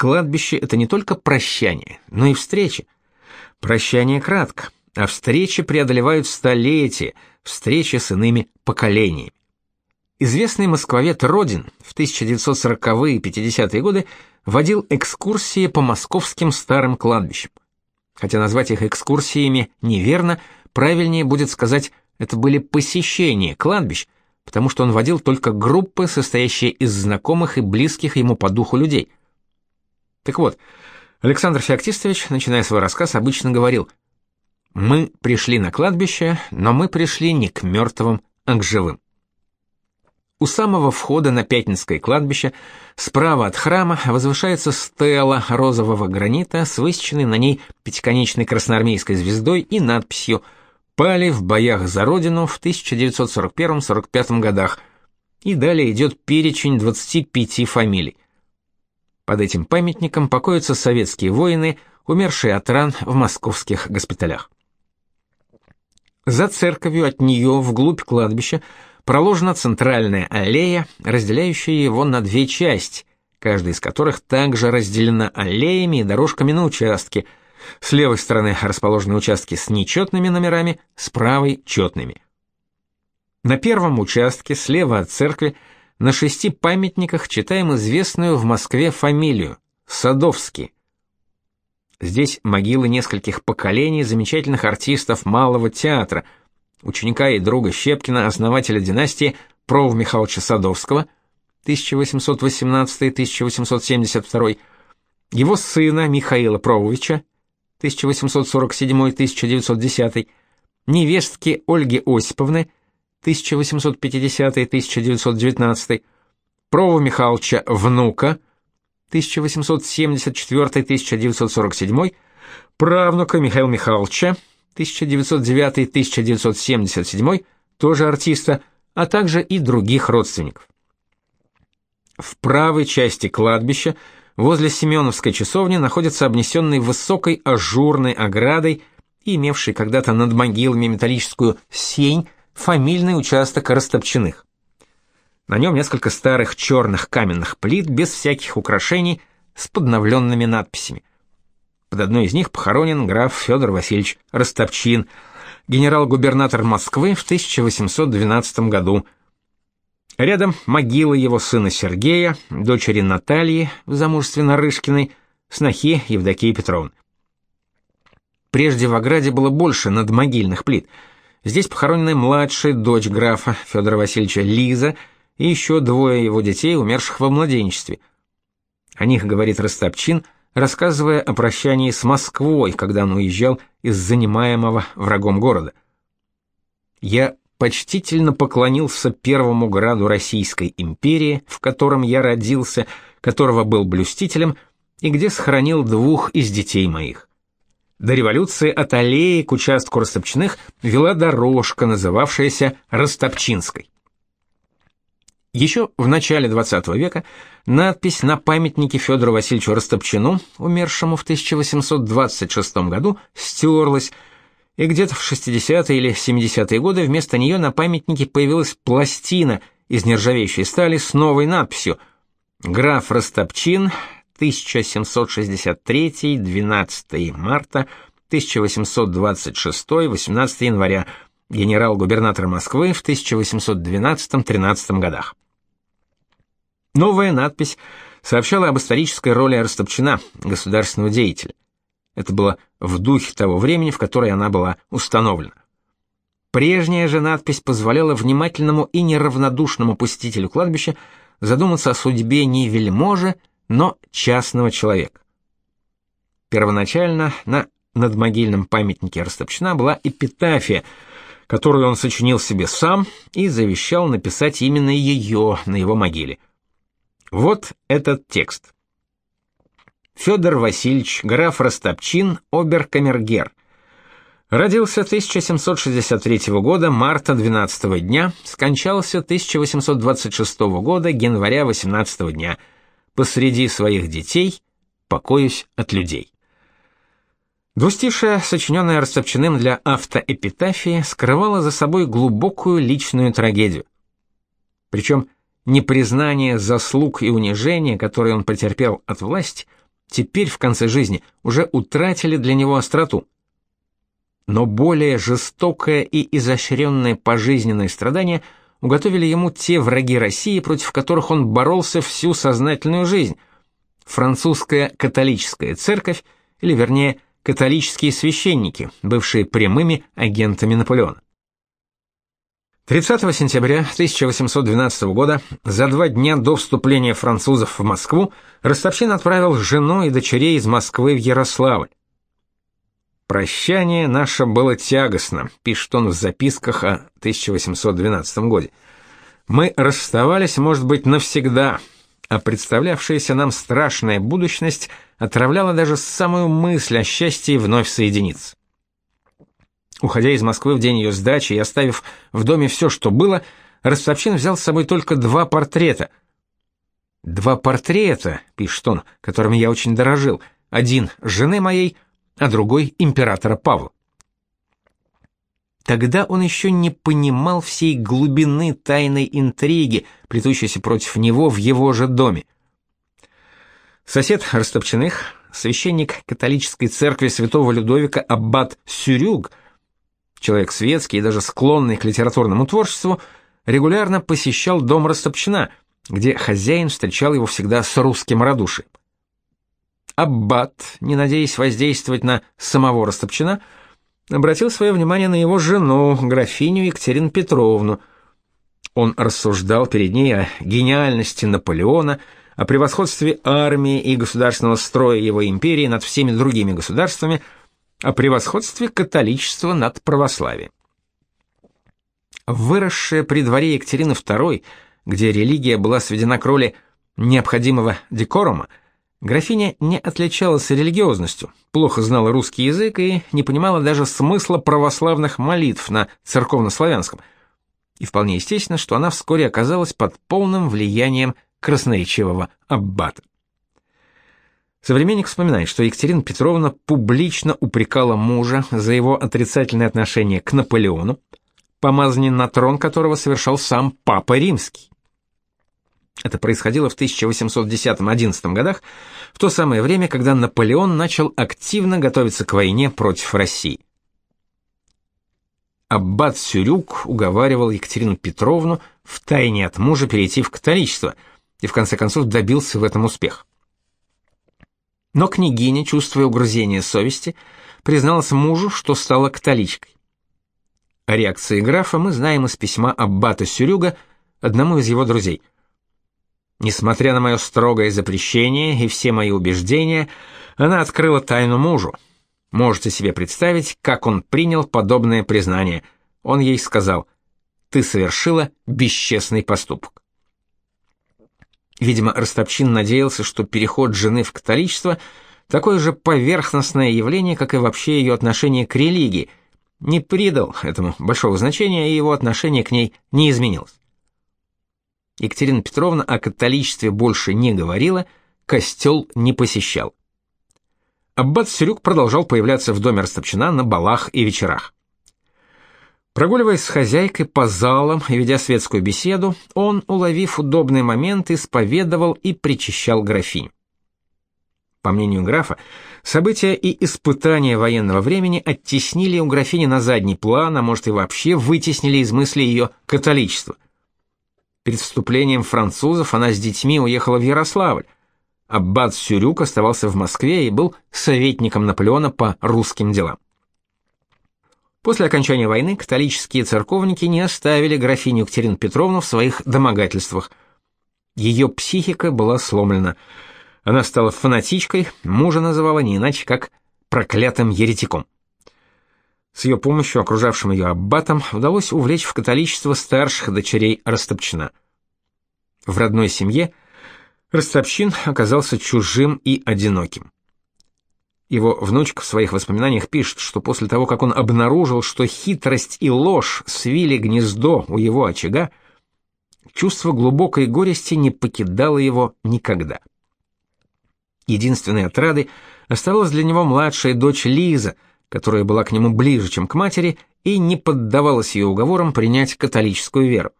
Кладбище это не только прощание, но и встреча. Прощание кратко, а встречи преодолевают столетия, встречи с иными поколениями. Известный москвовед Родин в 1940-е и 50-е годы водил экскурсии по московским старым кладбищам. Хотя назвать их экскурсиями неверно, правильнее будет сказать, это были посещения кладбищ, потому что он водил только группы, состоящие из знакомых и близких ему по духу людей. Так вот, Александр Феоктистович, начиная свой рассказ, обычно говорил: "Мы пришли на кладбище, но мы пришли не к мертвым, а к живым". У самого входа на Пятницкое кладбище справа от храма возвышается стела розового гранита с высеченной на ней пятиконечной красноармейской звездой и надписью «Пали в боях за Родину в 1941-45 годах». И далее идет перечень 25 фамилий. Под этим памятником покоятся советские воины, умершие от ран в московских госпиталях. За церковью от нее вглубь кладбища проложена центральная аллея, разделяющая его на две части, каждая из которых также разделена аллеями и дорожками на участке. С левой стороны расположены участки с нечетными номерами, с правой четными. На первом участке слева от церкви на шести памятниках читаем известную в Москве фамилию Садовский. Здесь могилы нескольких поколений замечательных артистов малого театра – ученика и друга Щепкина, основателя династии Пров Михайловича Садовского 1818-1872, его сына Михаила Прововича 1847-1910, невестки Ольги Осиповны 1850-1919, Прова Михайловича внука 1874-1947, правнука Михаила Михайловича 1909-1977, тоже артиста, а также и других родственников. В правой части кладбища, возле Семеновской часовни, находится обнесенный высокой ажурной оградой и имевший когда-то над могилами металлическую сень фамильный участок Растопчиных. На нем несколько старых черных каменных плит без всяких украшений с подновленными надписями. Под одной из них похоронен граф Федор Васильевич Ростопчин, генерал-губернатор Москвы в 1812 году. Рядом могила его сына Сергея, дочери Натальи в замужестве Нарышкиной, снохи Евдокии Петровны. Прежде в ограде было больше надмогильных плит. Здесь похоронены младшая дочь графа Федора Васильевича Лиза и еще двое его детей, умерших во младенчестве. О них говорит Ростопчин – рассказывая о прощании с Москвой, когда он уезжал из занимаемого врагом города. Я почтительно поклонился первому граду Российской империи, в котором я родился, которого был блюстителем и где сохранил двух из детей моих. До революции от аллеи к участку Ростопчиных вела дорожка, называвшаяся Ростопчинской. Еще в начале XX века надпись на памятнике Федору Васильевичу Растопчину, умершему в 1826 году, стерлась, и где-то в 60-е или 70-е годы вместо нее на памятнике появилась пластина из нержавеющей стали с новой надписью «Граф Растопчин, 1763, 12 марта, 1826, 18 января, генерал-губернатор Москвы в 1812-13 годах. Новая надпись сообщала об исторической роли Растопчина, государственного деятеля. Это было в духе того времени, в которое она была установлена. Прежняя же надпись позволяла внимательному и неравнодушному посетителю кладбища задуматься о судьбе не вельможи, но частного человека. Первоначально на надмогильном памятнике Растопчина была эпитафия – которую он сочинил себе сам и завещал написать именно ее на его могиле. Вот этот текст. Федор Васильевич, граф Ростопчин, обер-камергер. Родился 1763 года, марта 12 дня, скончался 1826 года, января 18 дня. Посреди своих детей покоюсь от людей. Двустишее, сочиненное Растопчиным для автоэпитафии, скрывало за собой глубокую личную трагедию. Причем непризнание заслуг и унижения, которые он потерпел от власти, теперь в конце жизни уже утратили для него остроту. Но более жестокое и изощренное пожизненное страдание уготовили ему те враги России, против которых он боролся всю сознательную жизнь. Французская католическая церковь, или вернее, католические священники, бывшие прямыми агентами Наполеона. 30 сентября 1812 года, за два дня до вступления французов в Москву, Ростовчин отправил жену и дочерей из Москвы в Ярославль. «Прощание наше было тягостно», — пишет он в записках о 1812 годе. «Мы расставались, может быть, навсегда, а представлявшаяся нам страшная будущность отравляла даже самую мысль о счастье вновь соединиться. Уходя из Москвы в день ее сдачи и оставив в доме все, что было, Ростовчин взял с собой только два портрета. «Два портрета», — пишет он, — «которыми я очень дорожил. Один — жены моей, а другой — императора Павла». Тогда он еще не понимал всей глубины тайной интриги, плетущейся против него в его же доме. Сосед Ростопчиных, священник католической церкви святого Людовика аббат Сюрюг, человек светский и даже склонный к литературному творчеству, регулярно посещал дом Растопчина, где хозяин встречал его всегда с русским радушием. Аббат, не надеясь воздействовать на самого Растопчина, обратил свое внимание на его жену, графиню Екатерину Петровну. Он рассуждал перед ней о гениальности Наполеона, о превосходстве армии и государственного строя его империи над всеми другими государствами – о превосходстве католичества над православием. Выросшая при дворе Екатерины II, где религия была сведена к роли необходимого декорума, графиня не отличалась религиозностью, плохо знала русский язык и не понимала даже смысла православных молитв на церковнославянском. И вполне естественно, что она вскоре оказалась под полным влиянием красноречивого аббата. Современник вспоминает, что Екатерина Петровна публично упрекала мужа за его отрицательное отношение к Наполеону, помазание на трон которого совершал сам Папа Римский. Это происходило в 1810-11 годах, в то самое время, когда Наполеон начал активно готовиться к войне против России. Аббат Сюрюк уговаривал Екатерину Петровну втайне от мужа перейти в католичество и в конце концов добился в этом успеха. Но княгиня, чувствуя угрызение совести, призналась мужу, что стала католичкой. О реакции графа мы знаем из письма аббата Сюрюга одному из его друзей. Несмотря на мое строгое запрещение и все мои убеждения, она открыла тайну мужу. Можете себе представить, как он принял подобное признание. Он ей сказал: "Ты совершила бесчестный поступок". Видимо, Ростопчин надеялся, что переход жены в католичество такое же поверхностное явление, как и вообще ее отношение к религии, не придал этому большого значения, и его отношение к ней не изменилось. Екатерина Петровна о католичестве больше не говорила, костел не посещал. Аббат Сюрюк продолжал появляться в доме Ростопчина на балах и вечерах. Прогуливаясь с хозяйкой по залам и ведя светскую беседу, он, уловив удобный момент, исповедовал и причащал графиню. По мнению графа, события и испытания военного времени оттеснили у графини на задний план, а может и вообще вытеснили из мысли ее католичество. Перед вступлением французов она с детьми уехала в Ярославль. Аббат Сюрюк оставался в Москве и был советником Наполеона по русским делам. После окончания войны католические церковники не оставили графиню Екатерину Петровну в своих домогательствах. Ее психика была сломлена. Она стала фанатичкой, мужа называла не иначе, как проклятым еретиком. С ее помощью окружавшим ее аббатам удалось увлечь в католичество старших дочерей Растопчина. В родной семье Растопчин оказался чужим и одиноким. Его внучка в своих воспоминаниях пишет, что после того, как он обнаружил, что хитрость и ложь свили гнездо у его очага, чувство глубокой горести не покидало его никогда. Единственной отрадой оставалась для него младшая дочь Лиза, которая была к нему ближе, чем к матери, и не поддавалась ее уговорам принять католическую веру.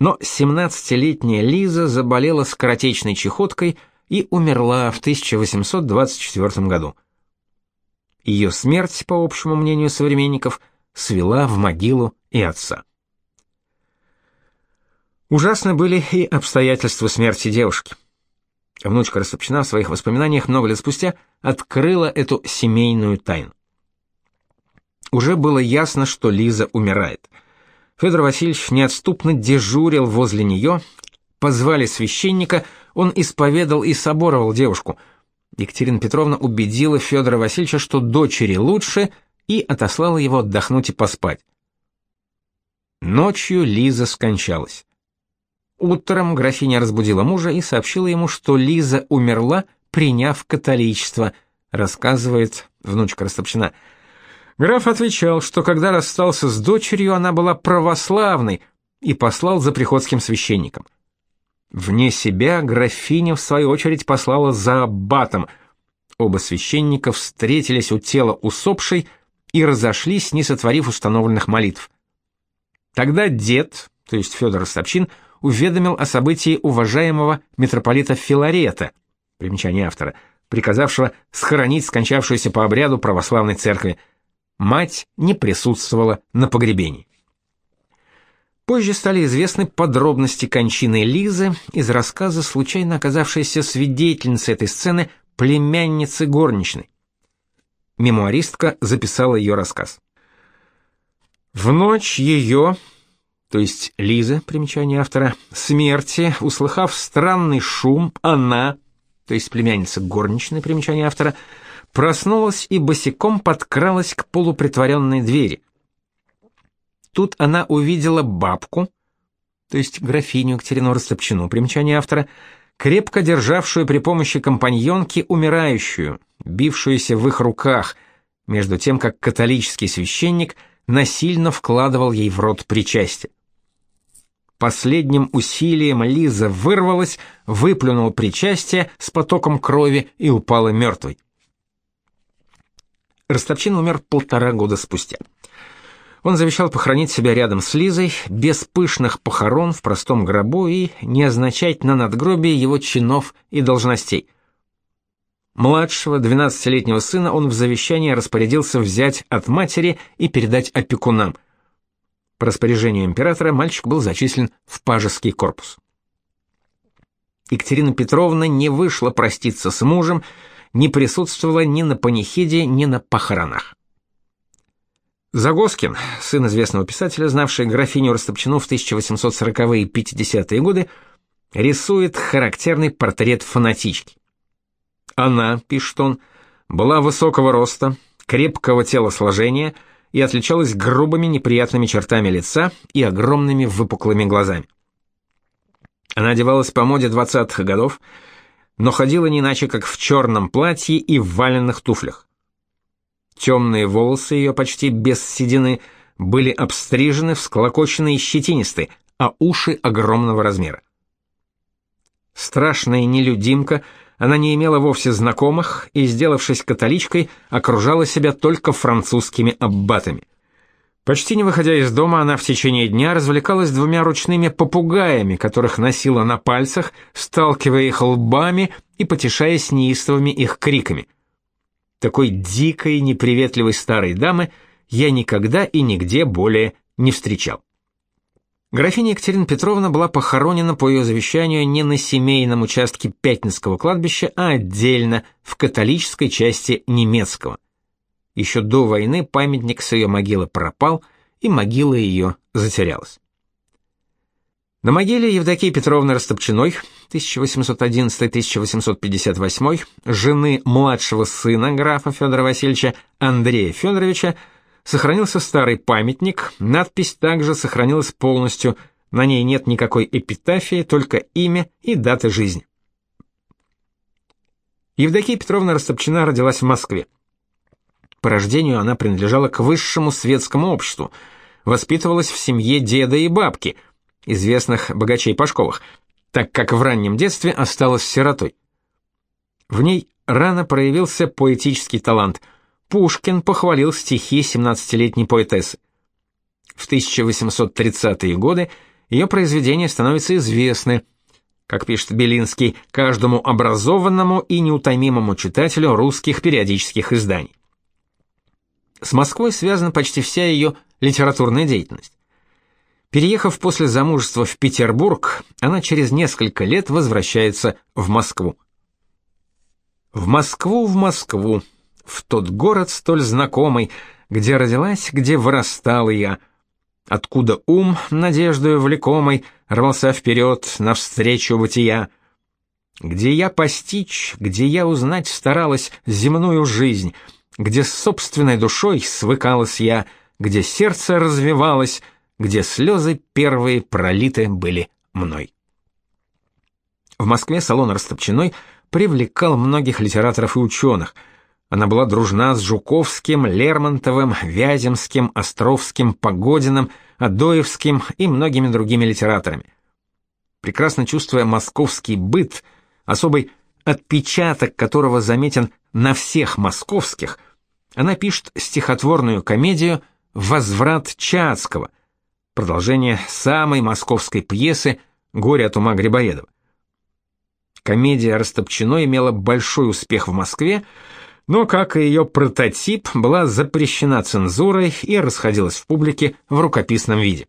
Но 17-летняя Лиза заболела скоротечной чехоткой и умерла в 1824 году. Ее смерть, по общему мнению современников, свела в могилу и отца. Ужасны были и обстоятельства смерти девушки. Внучка Растопчина в своих воспоминаниях много лет спустя открыла эту семейную тайну. Уже было ясно, что Лиза умирает. Федор Васильевич неотступно дежурил возле нее, позвали священника, он исповедал и соборовал девушку. Екатерина Петровна убедила Федора Васильевича, что дочери лучше, и отослала его отдохнуть и поспать. Ночью Лиза скончалась. Утром графиня разбудила мужа и сообщила ему, что Лиза умерла, приняв католичество, рассказывает внучка Растопчина. Граф отвечал, что когда расстался с дочерью, она была православной, и послал за приходским священником. Вне себя графиня в свою очередь послала за аббатом. Оба священника встретились у тела усопшей и разошлись, не сотворив установленных молитв. Тогда дед, то есть Федор Ростопчин, уведомил о событии уважаемого митрополита Филарета, примечание автора, приказавшего схоронить скончавшуюся по обряду православной церкви. Мать не присутствовала на погребении. Позже стали известны подробности кончины Лизы из рассказа случайно оказавшейся свидетельницы этой сцены племянницы горничной. Мемуаристка записала ее рассказ. В ночь ее, то есть Лиза, примечание автора, смерти, услыхав странный шум, она, то есть племянница горничной, примечание автора, проснулась и босиком подкралась к полупритворенной двери. Тут она увидела бабку, то есть графиню Екатерину Растопчину, примечание автора, крепко державшую при помощи компаньонки умирающую, бившуюся в их руках, между тем как католический священник насильно вкладывал ей в рот причастие. Последним усилием Лиза вырвалась, выплюнула причастие с потоком крови и упала мертвой. Ростовчин умер полтора года спустя. Он завещал похоронить себя рядом с Лизой, без пышных похорон в простом гробу и не означать на надгробии его чинов и должностей. Младшего, 12-летнего сына он в завещании распорядился взять от матери и передать опекунам – по распоряжению императора мальчик был зачислен в пажеский корпус. Екатерина Петровна не вышла проститься с мужем, не присутствовала ни на панихиде, ни на похоронах. Загоскин, сын известного писателя, знавший графиню Растопчину в 1840-е и 50-е годы, рисует характерный портрет фанатички. Она, пишет он, была высокого роста, крепкого телосложения – и отличалась грубыми неприятными чертами лица и огромными выпуклыми глазами. Она одевалась по моде 20-х годов, но ходила не иначе, как в черном платье и в валенных туфлях. Темные волосы ее почти без седины были обстрижены, всклокочены и щетинисты, а уши огромного размера. Страшная нелюдимка — она не имела вовсе знакомых и, сделавшись католичкой, окружала себя только французскими аббатами. Почти не выходя из дома, она в течение дня развлекалась двумя ручными попугаями, которых носила на пальцах, сталкивая их лбами и потешаясь неистовыми их криками. Такой дикой, неприветливой старой дамы я никогда и нигде более не встречал. Графиня Екатерина Петровна была похоронена по ее завещанию не на семейном участке Пятницкого кладбища, а отдельно, в католической части немецкого. Еще до войны памятник с ее могилы пропал, и могила ее затерялась. На могиле Евдокии Петровны Растопчиной 1811-1858, жены младшего сына графа Федора Васильевича Андрея Федоровича, Сохранился старый памятник, надпись также сохранилась полностью, на ней нет никакой эпитафии, только имя и дата жизни. Евдокия Петровна Растопчина родилась в Москве. По рождению она принадлежала к высшему светскому обществу, воспитывалась в семье деда и бабки, известных богачей Пашковых, так как в раннем детстве осталась сиротой. В ней рано проявился поэтический талант – Пушкин похвалил стихи 17-летней поэтессы. В 1830-е годы ее произведения становятся известны. как пишет Белинский, каждому образованному и неутомимому читателю русских периодических изданий. С Москвой связана почти вся ее литературная деятельность. Переехав после замужества в Петербург, она через несколько лет возвращается в Москву. В Москву, в Москву, в тот город столь знакомый, где родилась, где вырастала я, откуда ум, надеждою влекомой, рвался вперед, навстречу бытия, где я постичь, где я узнать старалась земную жизнь, где с собственной душой свыкалась я, где сердце развивалось, где слезы первые пролиты были мной. В Москве салон Растопчиной привлекал многих литераторов и ученых. Она была дружна с Жуковским, Лермонтовым, Вяземским, Островским, Погодиным, Адоевским и многими другими литераторами. Прекрасно чувствуя московский быт, особый отпечаток которого заметен на всех московских, она пишет стихотворную комедию «Возврат Чацкого», продолжение самой московской пьесы «Горе от ума Грибоедова». Комедия Растопчино имела большой успех в Москве, но, как и ее прототип, была запрещена цензурой и расходилась в публике в рукописном виде.